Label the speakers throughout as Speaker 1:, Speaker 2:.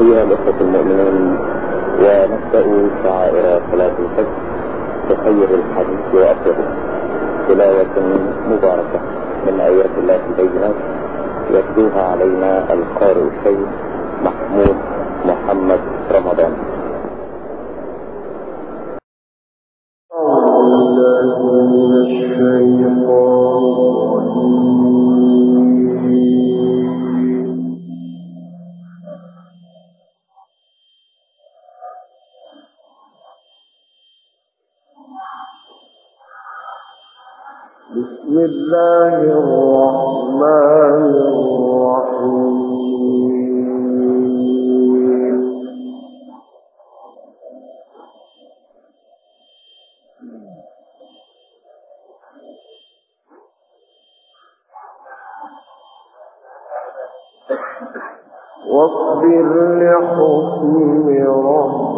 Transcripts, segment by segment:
Speaker 1: أيها الأخوة المؤمنون، ونبدأ شعائر صلاة الفجر بخير الحديث وأفضله تلاوة مباركة من آيات الله البينات، يتلوها علينا القارئ الشيخ محمود محمد رمضان.
Speaker 2: واصبر لحكم ربك.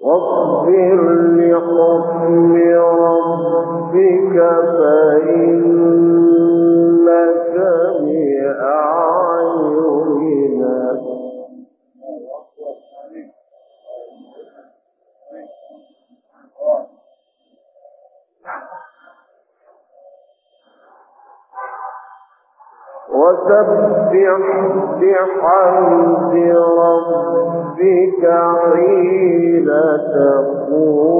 Speaker 2: واصبر لحكم ربك فإنك وسبح بحمد ربك حين تقوم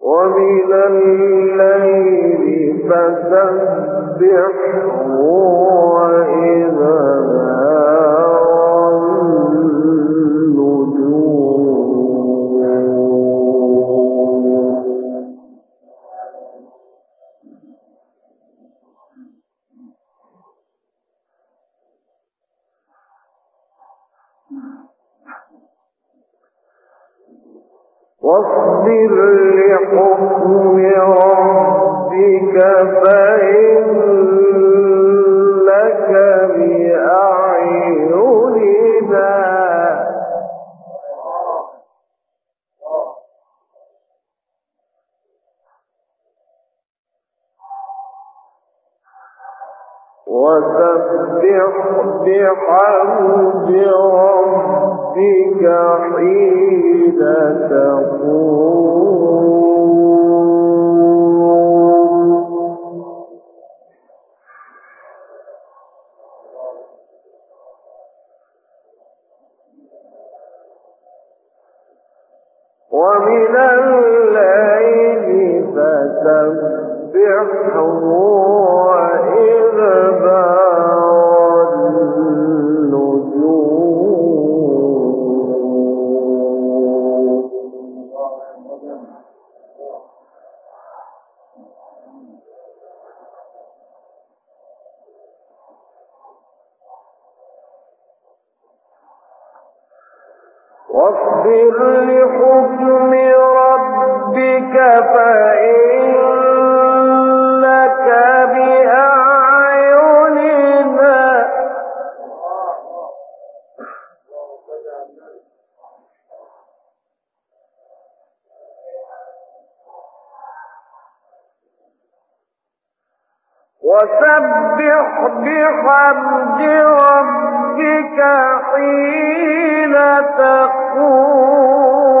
Speaker 2: ومن الليل فسبحه وإذا وسبح بحمد ربك حين تقوم.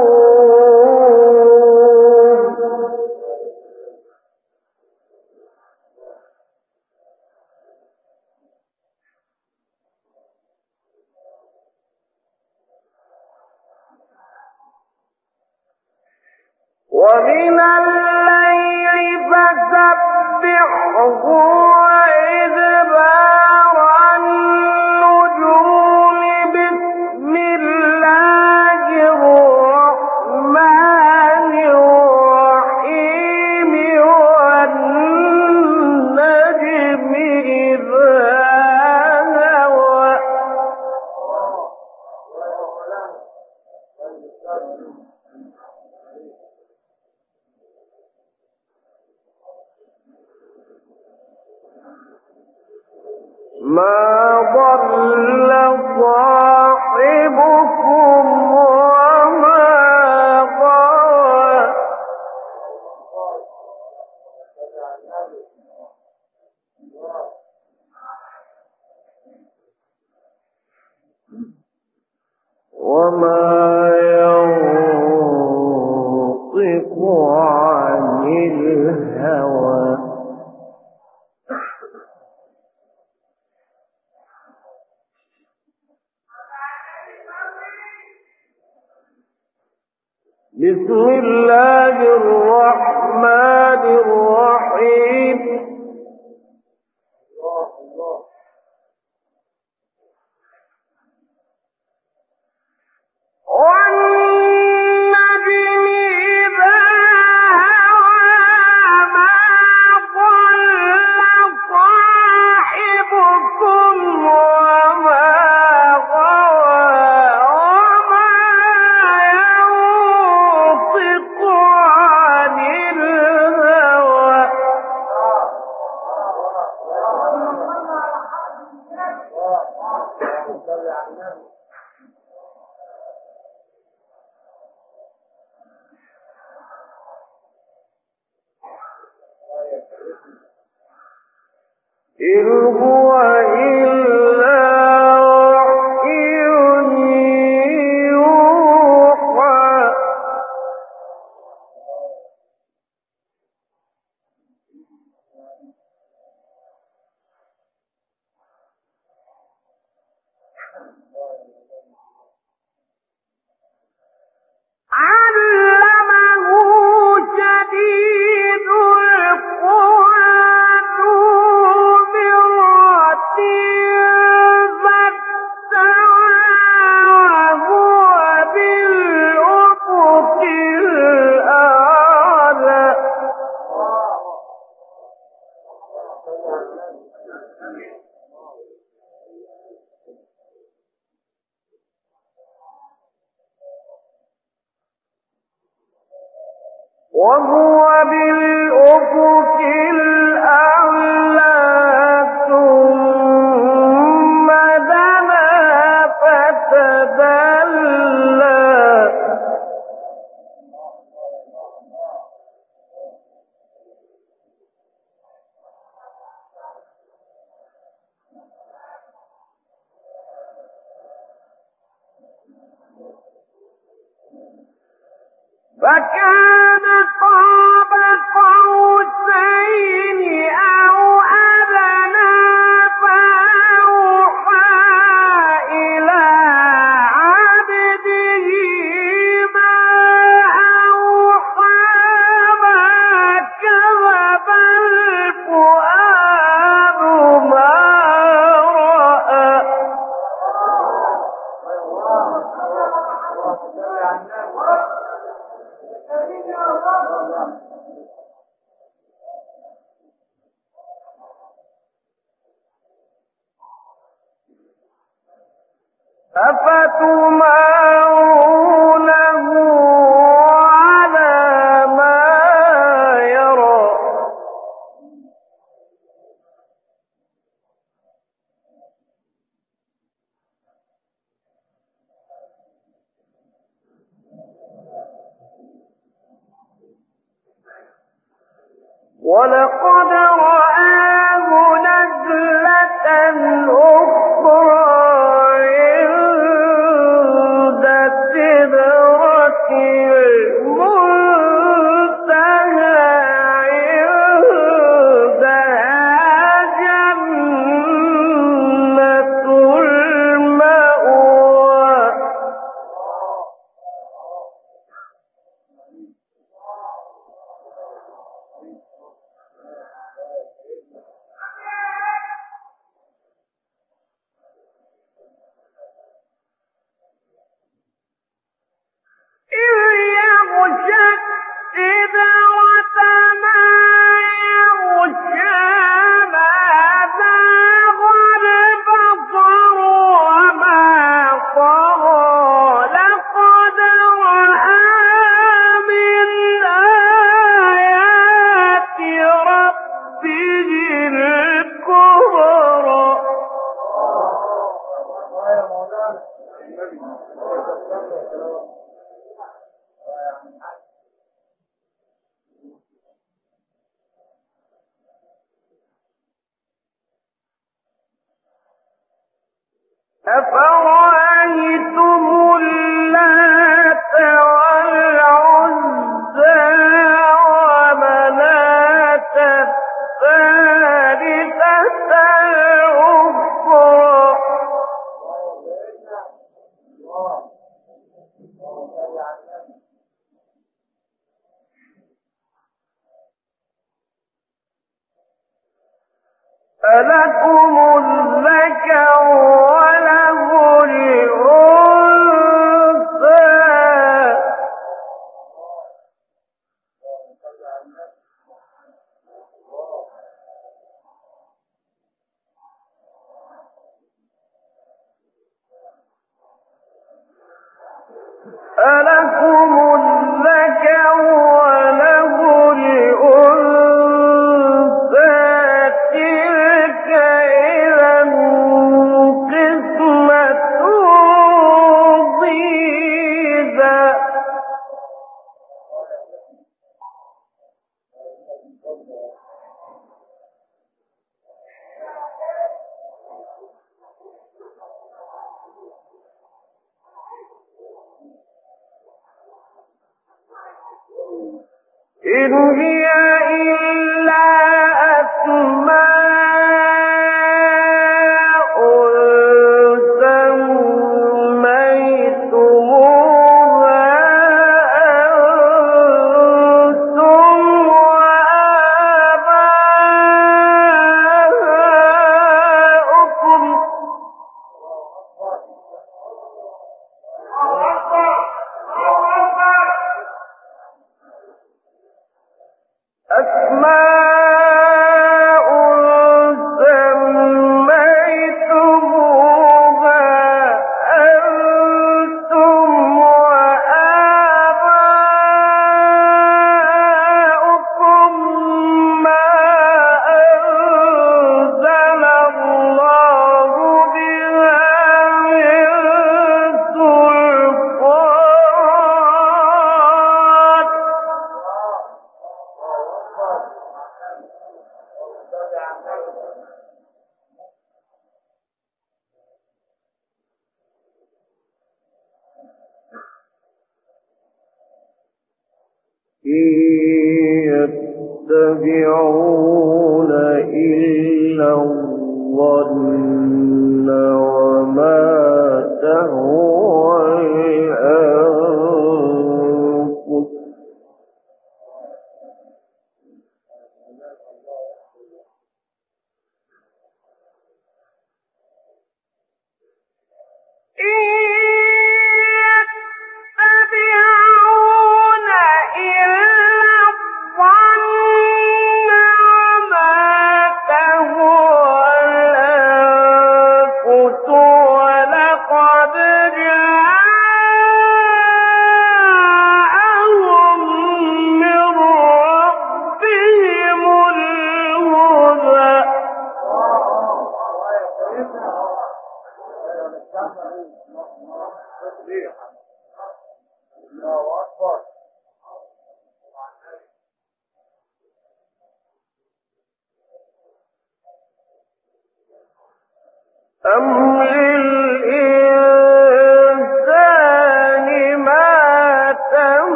Speaker 2: ما ضل أفرأيتم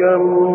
Speaker 2: كم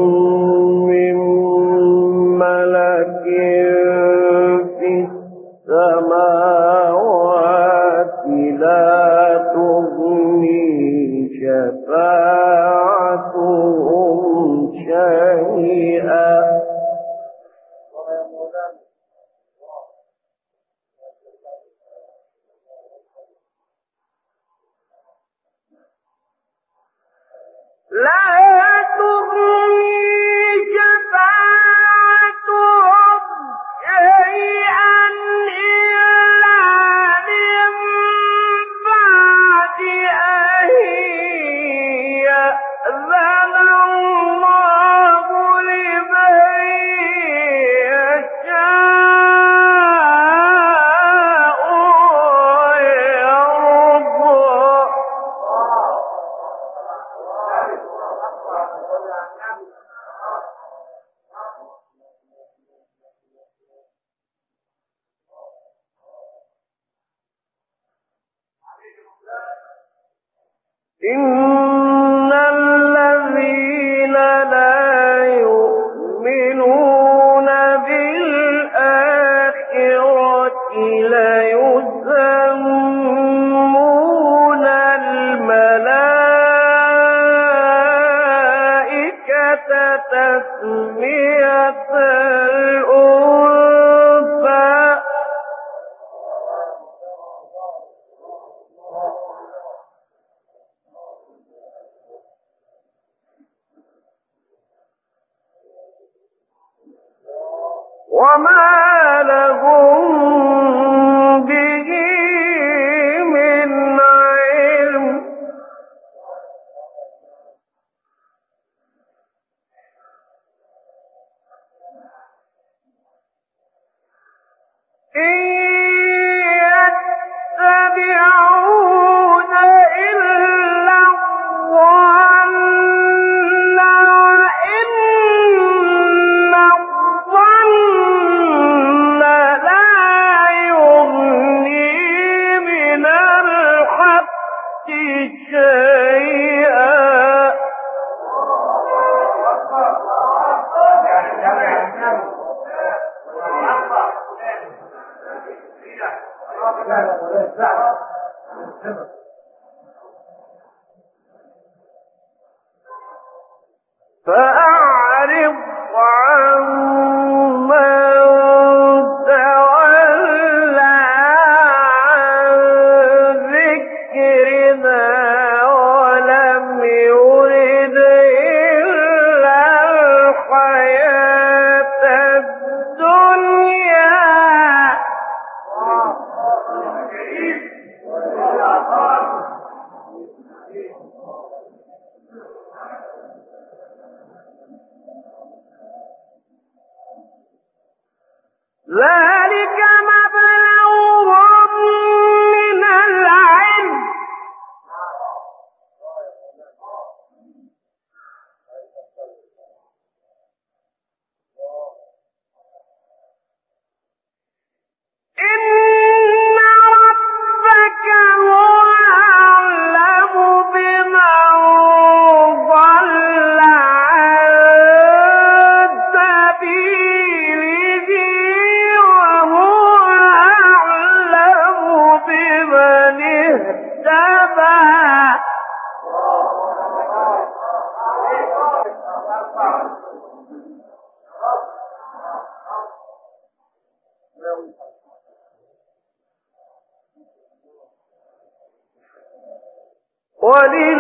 Speaker 2: وما لهم ولی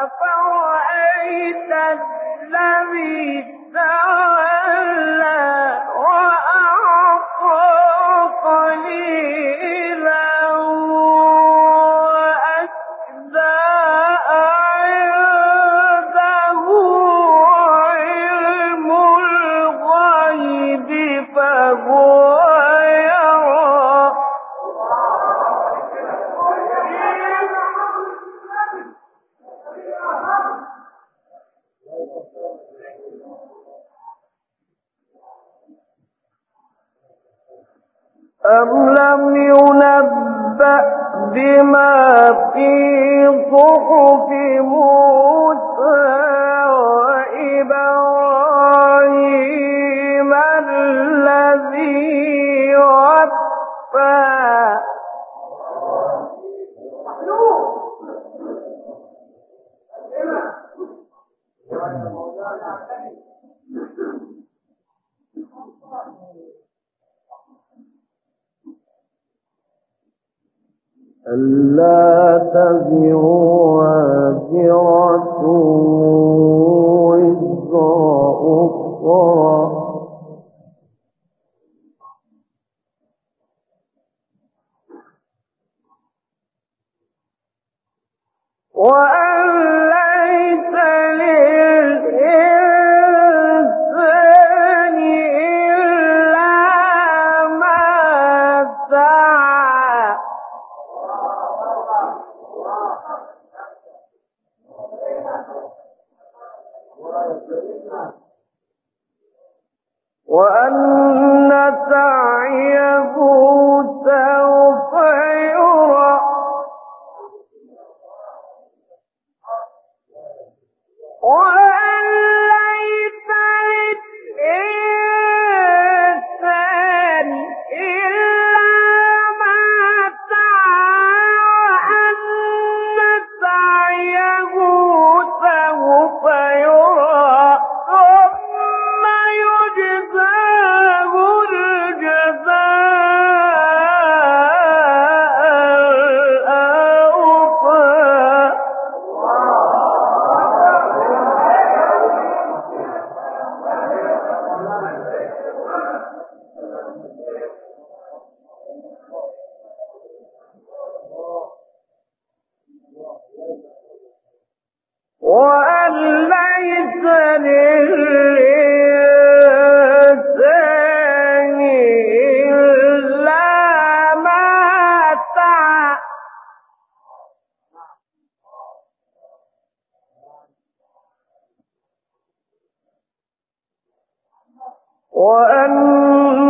Speaker 2: أفرأيت الذي تولى ألا تزر وازرة وزر أخرى. وأن وأن وأن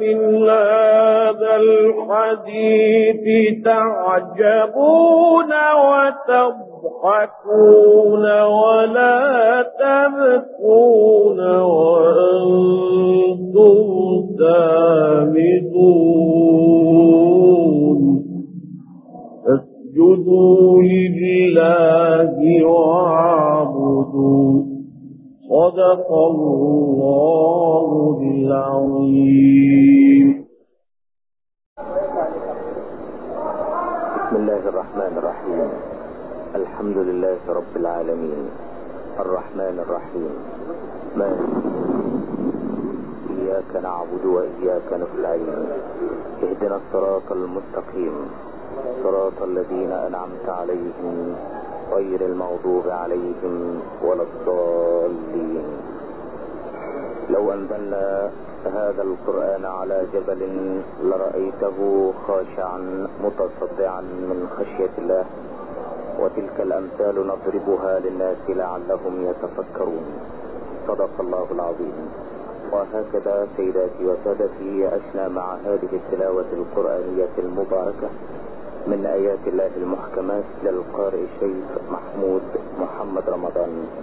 Speaker 2: أفمن هذا الحديث تعجبون وتضحكون ولا تبكون وأنتم سامدون. اسجدوا لله واعبدوا صدق الله العظيم
Speaker 1: بسم الله الرحمن الرحيم الحمد لله رب العالمين الرحمن الرحيم مالك إياك نعبد وإياك نستعين اهدنا الصراط المستقيم صراط الذين أنعمت عليهم غير المغضوب عليهم ولا الضالين. لو أنزلنا هذا القرآن على جبل لرأيته خاشعا متصدعا من خشية الله، وتلك الأمثال نضربها للناس لعلهم يتفكرون. صدق الله العظيم. وهكذا سيداتي وسادتي، عشنا مع هذه التلاوة القرآنية المباركة. من آيات الله المحكمات للقارئ شيخ محمود محمد رمضان.